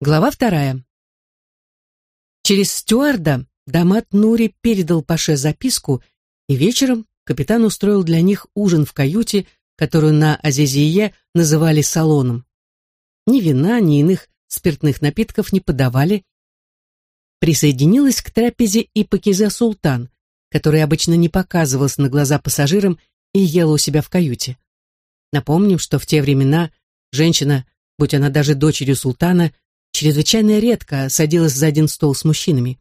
Глава вторая. Через стюарда Дамат Нури передал Паше записку, и вечером капитан устроил для них ужин в каюте, которую на Азизие называли салоном. Ни вина, ни иных спиртных напитков не подавали. Присоединилась к трапезе и Пакизе Султан, который обычно не показывался на глаза пассажирам и ела у себя в каюте. Напомним, что в те времена женщина, будь она даже дочерью султана, чрезвычайно редко садилась за один стол с мужчинами.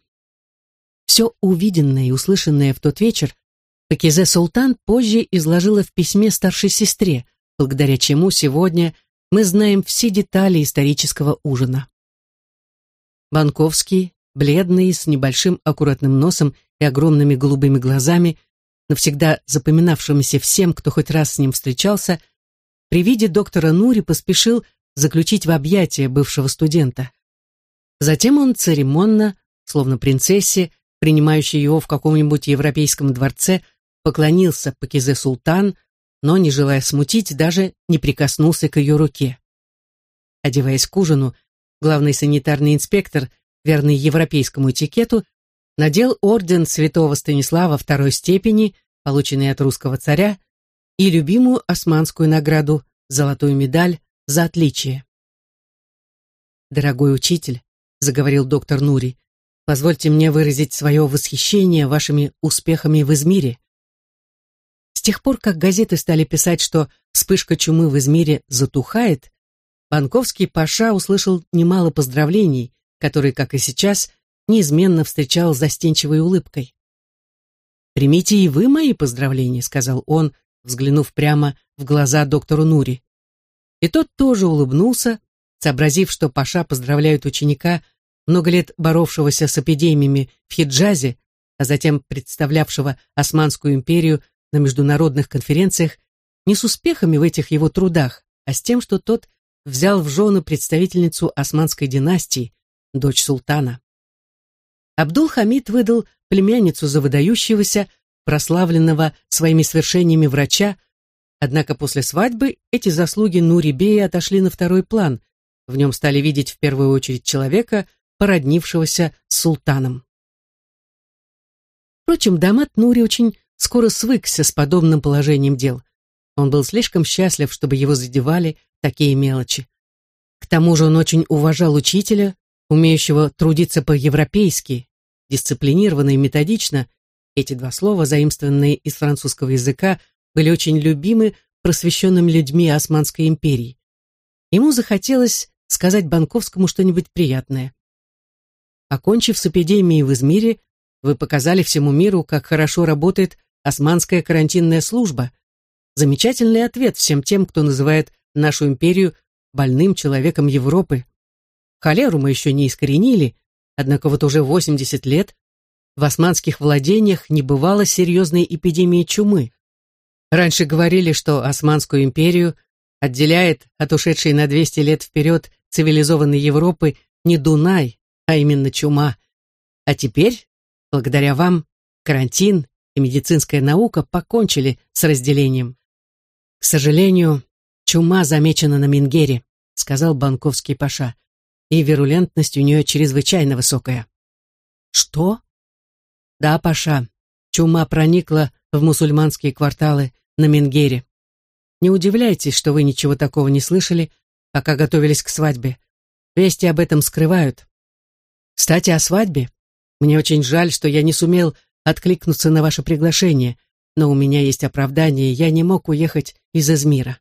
Все увиденное и услышанное в тот вечер Пакизе Султан позже изложила в письме старшей сестре, благодаря чему сегодня мы знаем все детали исторического ужина. Банковский, бледный, с небольшим аккуратным носом и огромными голубыми глазами, навсегда запоминавшимися всем, кто хоть раз с ним встречался, при виде доктора Нури поспешил заключить в объятия бывшего студента. Затем он церемонно, словно принцессе, принимающей его в каком-нибудь европейском дворце, поклонился Пакизе Султан, но, не желая смутить, даже не прикоснулся к ее руке. Одеваясь к ужину, главный санитарный инспектор, верный европейскому этикету, надел орден святого Станислава второй степени, полученный от русского царя, и любимую османскую награду, золотую медаль за отличие. «Дорогой учитель», — заговорил доктор Нури, «позвольте мне выразить свое восхищение вашими успехами в Измире. С тех пор, как газеты стали писать, что вспышка чумы в Измире затухает, Банковский Паша услышал немало поздравлений, которые, как и сейчас, неизменно встречал застенчивой улыбкой. «Примите и вы мои поздравления», — сказал он, взглянув прямо в глаза доктору Нури. И тот тоже улыбнулся, сообразив, что Паша поздравляет ученика, много лет боровшегося с эпидемиями в Хиджазе, а затем представлявшего Османскую империю на международных конференциях, не с успехами в этих его трудах, а с тем, что тот взял в жены представительницу османской династии, дочь султана. Абдул-Хамид выдал племянницу за выдающегося, прославленного своими свершениями врача, Однако после свадьбы эти заслуги Нури Бея отошли на второй план. В нем стали видеть в первую очередь человека, породнившегося с султаном. Впрочем, Дамат Нури очень скоро свыкся с подобным положением дел. Он был слишком счастлив, чтобы его задевали такие мелочи. К тому же он очень уважал учителя, умеющего трудиться по-европейски, дисциплинированно и методично. Эти два слова, заимствованные из французского языка, были очень любимы просвещенными людьми Османской империи. Ему захотелось сказать Банковскому что-нибудь приятное. Окончив с эпидемией в Измире, вы показали всему миру, как хорошо работает османская карантинная служба. Замечательный ответ всем тем, кто называет нашу империю больным человеком Европы. Холеру мы еще не искоренили, однако вот уже 80 лет в османских владениях не бывало серьезной эпидемии чумы. Раньше говорили, что Османскую империю отделяет от ушедшей на 200 лет вперед цивилизованной Европы не Дунай, а именно чума. А теперь, благодаря вам, карантин и медицинская наука покончили с разделением. К сожалению, чума замечена на Мингере, сказал банковский паша, и вирулентность у нее чрезвычайно высокая. Что? Да, паша, чума проникла в мусульманские кварталы на Менгере. Не удивляйтесь, что вы ничего такого не слышали, пока готовились к свадьбе. Вести об этом скрывают. Кстати, о свадьбе. Мне очень жаль, что я не сумел откликнуться на ваше приглашение, но у меня есть оправдание, я не мог уехать из Измира.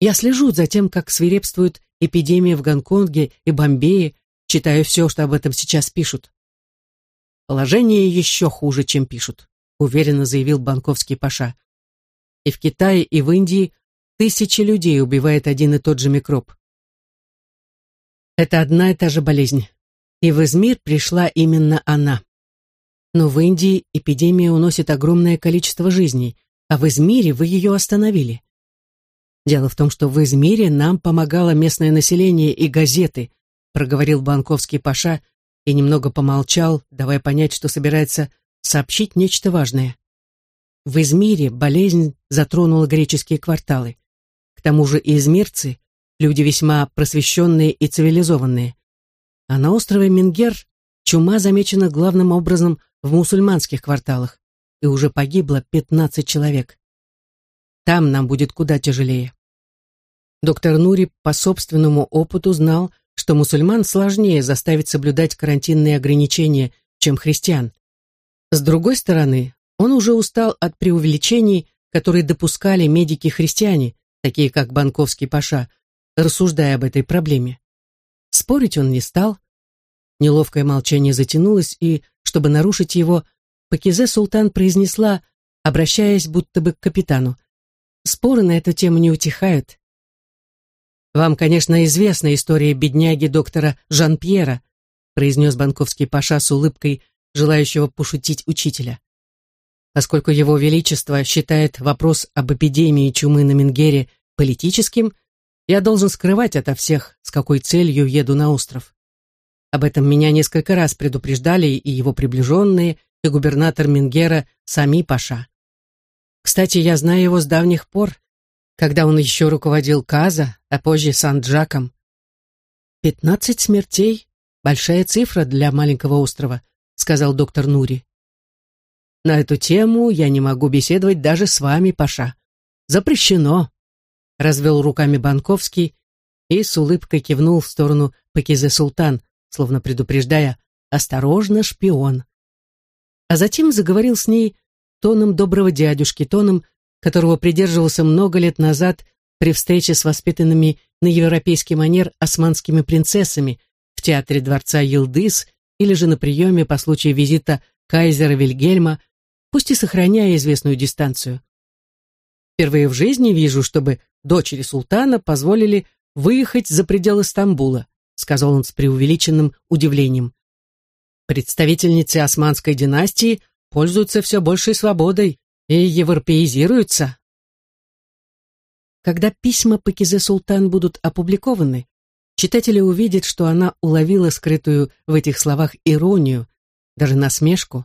Я слежу за тем, как свирепствует эпидемия в Гонконге и Бомбее, читаю все, что об этом сейчас пишут. Положение еще хуже, чем пишут уверенно заявил банковский паша. И в Китае, и в Индии тысячи людей убивает один и тот же микроб. Это одна и та же болезнь. И в Измир пришла именно она. Но в Индии эпидемия уносит огромное количество жизней, а в Измире вы ее остановили. Дело в том, что в Измире нам помогало местное население и газеты, проговорил банковский паша и немного помолчал, давая понять, что собирается сообщить нечто важное. В Измире болезнь затронула греческие кварталы. К тому же измирцы люди весьма просвещенные и цивилизованные. А на острове Мингер чума замечена главным образом в мусульманских кварталах, и уже погибло 15 человек. Там нам будет куда тяжелее. Доктор Нури по собственному опыту знал, что мусульман сложнее заставить соблюдать карантинные ограничения, чем христиан. С другой стороны, он уже устал от преувеличений, которые допускали медики-христиане, такие как Банковский Паша, рассуждая об этой проблеме. Спорить он не стал. Неловкое молчание затянулось, и, чтобы нарушить его, Пакизе Султан произнесла, обращаясь будто бы к капитану, «Споры на эту тему не утихают. Вам, конечно, известна история бедняги доктора Жан-Пьера», произнес банковский паша с улыбкой, желающего пошутить учителя. Поскольку его величество считает вопрос об эпидемии чумы на Менгере политическим, я должен скрывать ото всех, с какой целью еду на остров. Об этом меня несколько раз предупреждали и его приближенные, и губернатор Менгера Сами Паша. Кстати, я знаю его с давних пор, когда он еще руководил Каза, а позже Сан-Джаком. «Пятнадцать смертей — большая цифра для маленького острова», — сказал доктор Нури. На эту тему я не могу беседовать даже с вами, Паша. Запрещено. Развел руками Банковский и с улыбкой кивнул в сторону Пакизе Султан, словно предупреждая «Осторожно, шпион». А затем заговорил с ней тоном доброго дядюшки, тоном, которого придерживался много лет назад при встрече с воспитанными на европейский манер османскими принцессами в театре дворца Йылдыз или же на приеме по случаю визита кайзера Вильгельма пусть и сохраняя известную дистанцию. Впервые в жизни вижу, чтобы дочери султана позволили выехать за пределы Стамбула, сказал он с преувеличенным удивлением. Представительницы османской династии пользуются все большей свободой и европеизируются. Когда письма Пакизе Султан будут опубликованы, читатели увидят, что она уловила скрытую в этих словах иронию, даже насмешку.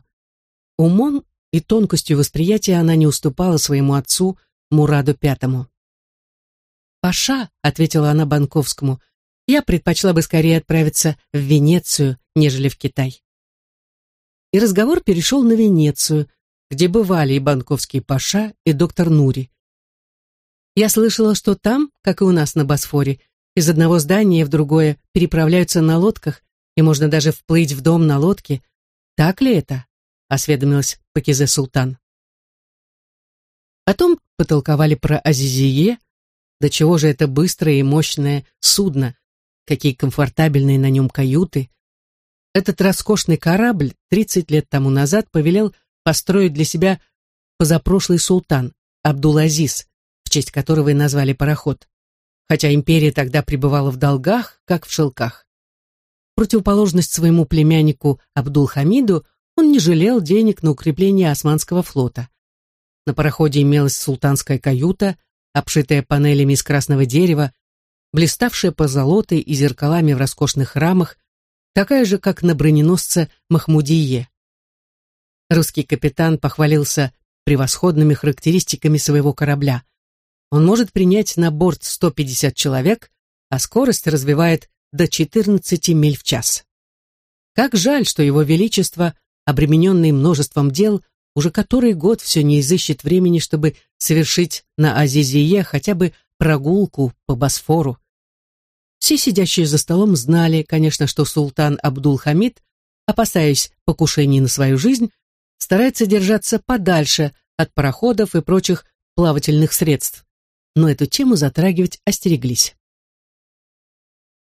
Умом и тонкостью восприятия она не уступала своему отцу Мураду Пятому. «Паша», — ответила она Банковскому, — «я предпочла бы скорее отправиться в Венецию, нежели в Китай». И разговор перешел на Венецию, где бывали и Банковский Паша, и доктор Нури. Я слышала, что там, как и у нас на Босфоре, из одного здания в другое переправляются на лодках, и можно даже вплыть в дом на лодке. Так ли это? осведомилась Пакизе Султан. Потом потолковали про Азизие, до чего же это быстрое и мощное судно, какие комфортабельные на нем каюты. Этот роскошный корабль 30 лет тому назад повелел построить для себя позапрошлый султан Абдул-Азиз, в честь которого и назвали пароход, хотя империя тогда пребывала в долгах, как в шелках. Противоположность своему племяннику Абдул-Хамиду он не жалел денег на укрепление османского флота. На пароходе имелась султанская каюта, обшитая панелями из красного дерева, блиставшая позолотой и зеркалами в роскошных рамах, такая же, как на броненосце Махмудие. Русский капитан похвалился превосходными характеристиками своего корабля. Он может принять на борт 150 человек, а скорость развивает до 14 миль в час. Как жаль, что его величество обремененный множеством дел, уже который год все не изыщет времени, чтобы совершить на Азизие хотя бы прогулку по Босфору. Все сидящие за столом знали, конечно, что султан Абдул-Хамид, опасаясь покушений на свою жизнь, старается держаться подальше от пароходов и прочих плавательных средств, но эту тему затрагивать остереглись.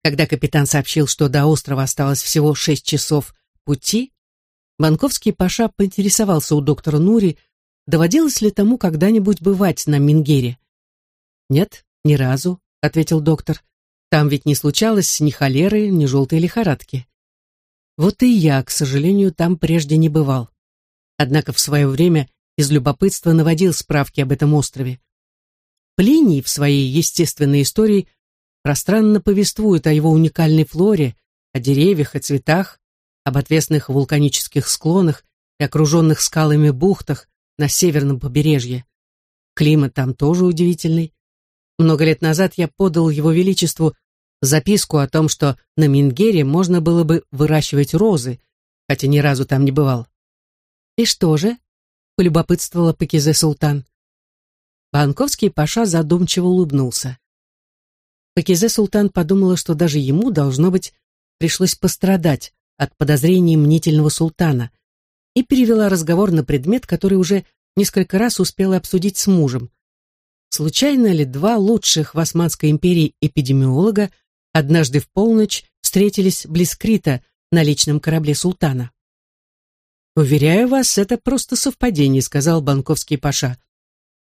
Когда капитан сообщил, что до острова осталось всего шесть часов пути, Банковский Паша поинтересовался у доктора Нури, доводилось ли тому когда-нибудь бывать на Мингере. «Нет, ни разу», — ответил доктор. «Там ведь не случалось ни холеры, ни желтой лихорадки». Вот и я, к сожалению, там прежде не бывал. Однако в свое время из любопытства наводил справки об этом острове. Плиний в своей естественной истории пространно повествует о его уникальной флоре, о деревьях и цветах, об отвесных вулканических склонах и окруженных скалами бухтах на северном побережье. Климат там тоже удивительный. Много лет назад я подал его величеству записку о том, что на Мингере можно было бы выращивать розы, хотя ни разу там не бывал. «И что же?» — полюбопытствовала Пакизе Султан. Банковский паша задумчиво улыбнулся. Пакизе Султан подумала, что даже ему, должно быть, пришлось пострадать от подозрений мнительного султана, и перевела разговор на предмет, который уже несколько раз успела обсудить с мужем. Случайно ли два лучших в Османской империи эпидемиолога однажды в полночь встретились близ Крита на личном корабле султана? «Уверяю вас, это просто совпадение», — сказал банковский паша.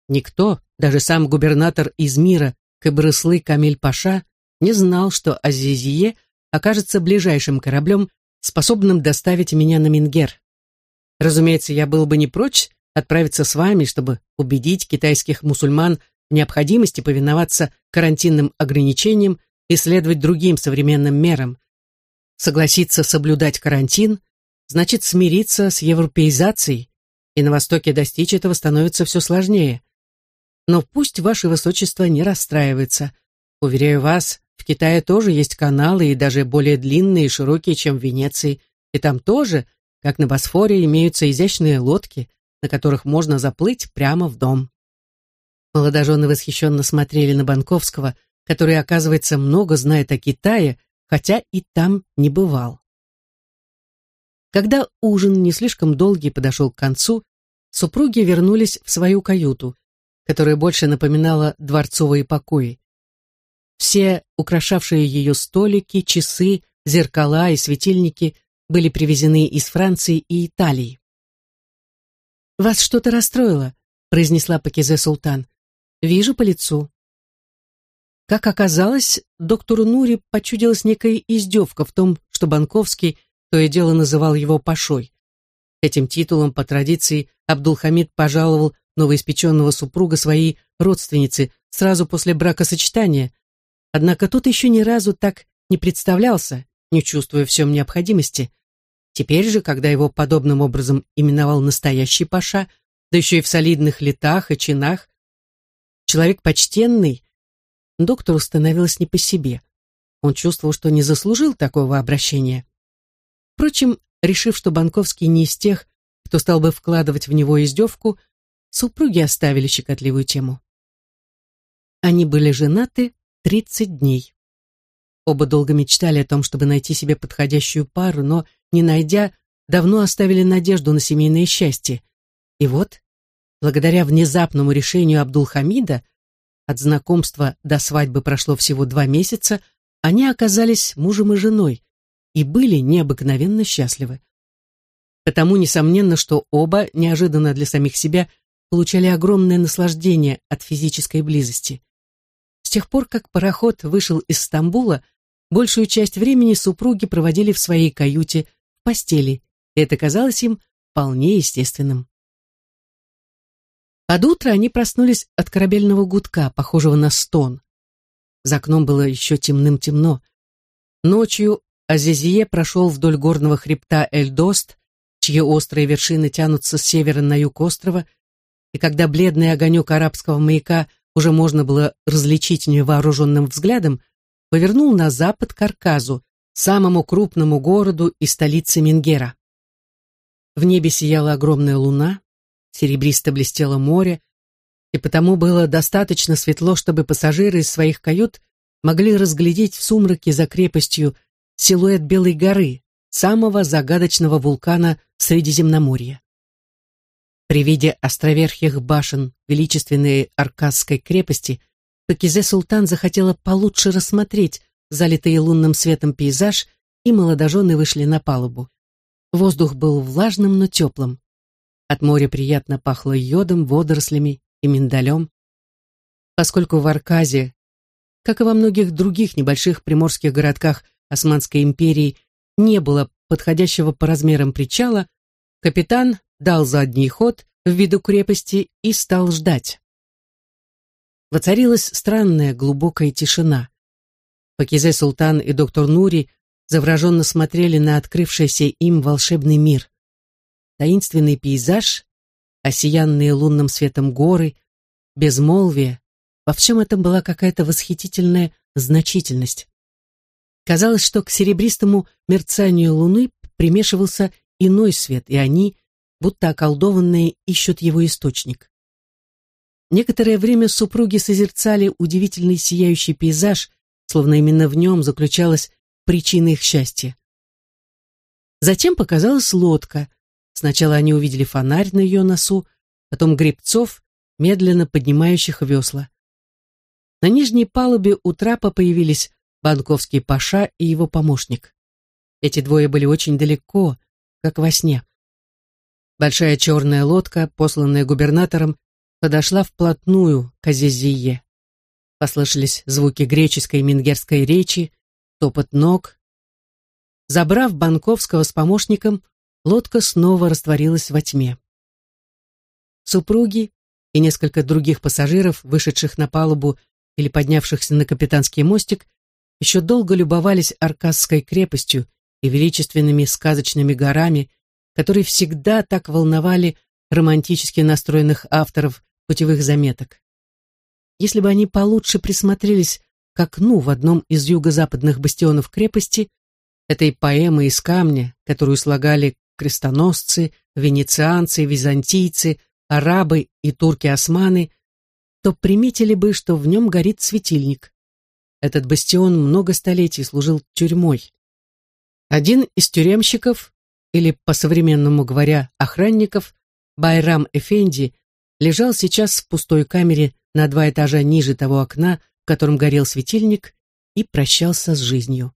Никто, даже сам губернатор Измира Кабрыслы Камиль Паша, не знал, что Азизие окажется ближайшим кораблем, способным доставить меня на Мингер. Разумеется, я был бы не прочь отправиться с вами, чтобы убедить китайских мусульман в необходимости повиноваться карантинным ограничениям и следовать другим современным мерам. Согласиться соблюдать карантин значит смириться с европеизацией, и на Востоке достичь этого становится все сложнее. Но пусть ваше высочество не расстраивается. Уверяю вас, в Китае тоже есть каналы, и даже более длинные и широкие, чем в Венеции, и там тоже, как на Босфоре, имеются изящные лодки, на которых можно заплыть прямо в дом. Молодожены восхищенно смотрели на Банковского, который, оказывается, много знает о Китае, хотя и там не бывал. Когда ужин не слишком долгий подошел к концу, супруги вернулись в свою каюту, которая больше напоминала дворцовые покои. Все украшавшие ее столики, часы, зеркала и светильники были привезены из Франции и Италии. «Вас что-то расстроило?» — произнесла Пакизе Султан. «Вижу по лицу». Как оказалось, доктору Нури почудилась некая издевка в том, что Банковский то и дело называл его Пашой. Этим титулом, по традиции, Абдулхамид пожаловал новоиспеченного супруга своей родственницы сразу после бракосочетания, однако тот еще ни разу так не представлялся, не чувствуя всем необходимости. Теперь же, когда его подобным образом именовал настоящий паша, да еще и в солидных летах и чинах, человек почтенный, доктору становилось не по себе. Он чувствовал, что не заслужил такого обращения. Впрочем, решив, что Банковский не из тех, кто стал бы вкладывать в него издевку, супруги оставили щекотливую тему. Они были женаты 30 дней. Оба долго мечтали о том, чтобы найти себе подходящую пару, но, не найдя, давно оставили надежду на семейное счастье. И вот, благодаря внезапному решению Абдулхамида, от знакомства до свадьбы прошло всего два месяца, они оказались мужем и женой, и были необыкновенно счастливы. Потому, несомненно, что оба, неожиданно для самих себя, получали огромное наслаждение от физической близости. С тех пор, как пароход вышел из Стамбула, большую часть времени супруги проводили в своей каюте, в постели, и это казалось им вполне естественным. Под утро они проснулись от корабельного гудка, похожего на стон. За окном было еще темным-темно. Ночью Азизие прошел вдоль горного хребта Эльдост, чьи острые вершины тянутся с севера на юг острова, и когда бледный огонек арабского маяка уже можно было различить невооруженным взглядом, повернул на запад к Арказу, самому крупному городу и столице Мингера. В небе сияла огромная луна, серебристо блестело море, и потому было достаточно светло, чтобы пассажиры из своих кают могли разглядеть в сумраке за крепостью силуэт Белой горы, самого загадочного вулкана Средиземноморья. При виде островерхих башен величественной Аркадской крепости Пакизе Султан захотела получше рассмотреть залитый лунным светом пейзаж, и молодожены вышли на палубу. Воздух был влажным, но теплым. От моря приятно пахло йодом, водорослями и миндалем. Поскольку в Арказе, как и во многих других небольших приморских городках, Османской империи не было подходящего по размерам причала, капитан дал задний ход в виду крепости и стал ждать. Воцарилась странная глубокая тишина. Пакизе Султан и доктор Нури завраженно смотрели на открывшийся им волшебный мир. Таинственный пейзаж, осиянные лунным светом горы, безмолвие, Во всем этом была какая-то восхитительная значительность. Казалось, что к серебристому мерцанию луны примешивался иной свет, и они, будто околдованные, ищут его источник. Некоторое время супруги созерцали удивительный сияющий пейзаж, словно именно в нем заключалась причина их счастья. Затем показалась лодка. Сначала они увидели фонарь на ее носу, потом гребцов, медленно поднимающих весла. На нижней палубе у трапа появились банковский паша и его помощник. Эти двое были очень далеко, как во сне. Большая черная лодка, посланная губернатором, подошла вплотную к Азизие. Послышались звуки греческой и мингерской речи, топот ног. Забрав Банковского с помощником, лодка снова растворилась во тьме. Супруги и несколько других пассажиров, вышедших на палубу или поднявшихся на капитанский мостик, еще долго любовались Аркасской крепостью и величественными сказочными горами, которые всегда так волновали романтически настроенных авторов путевых заметок. Если бы они получше присмотрелись к окну в одном из юго-западных бастионов крепости, этой поэмы из камня, которую слагали крестоносцы, венецианцы, византийцы, арабы и турки-османы, то приметили бы, что в нем горит светильник. Этот бастион много столетий служил тюрьмой. Один из тюремщиков, или, по-современному говоря, охранников, Байрам Эфенди, лежал сейчас в пустой камере на два этажа ниже того окна, в котором горел светильник, и прощался с жизнью.